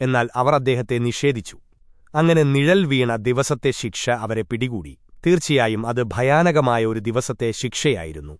എന്നാൽ അവർ അദ്ദേഹത്തെ നിഷേധിച്ചു. അങ്ങനെ നിഴൽ വീണ ദിവസത്തെ ശിക്ഷ അവരെ പിടികൂടി. തീർച്ചയായും അത് ഭയാനകമായ ഒരു ദിവസത്തെ ശിക്ഷയായിരുന്നു.